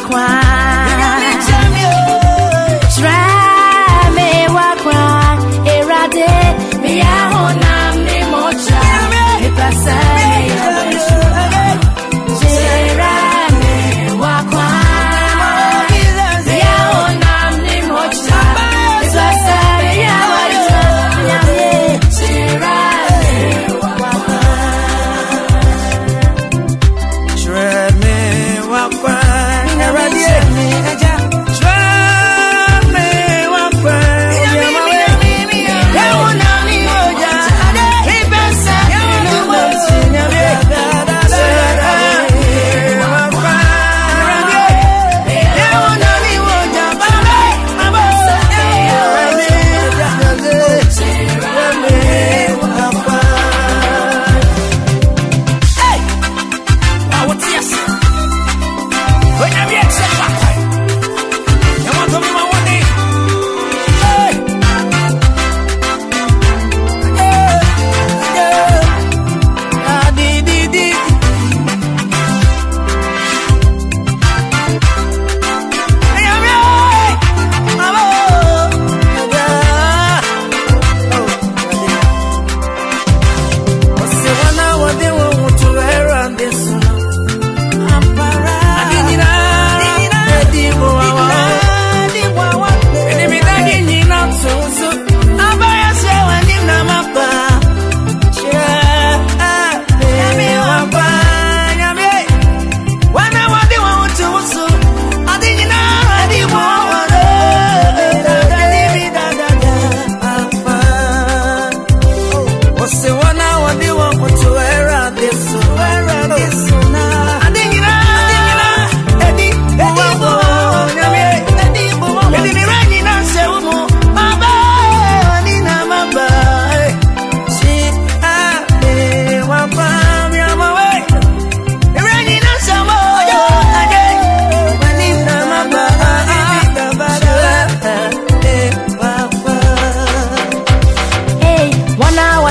quack. ẹran díẹ̀.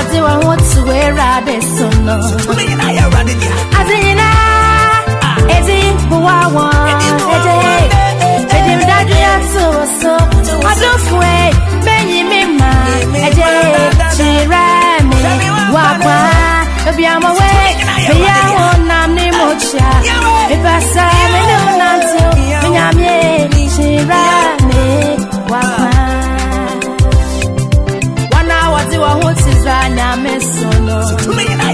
body one what's where so no me solo.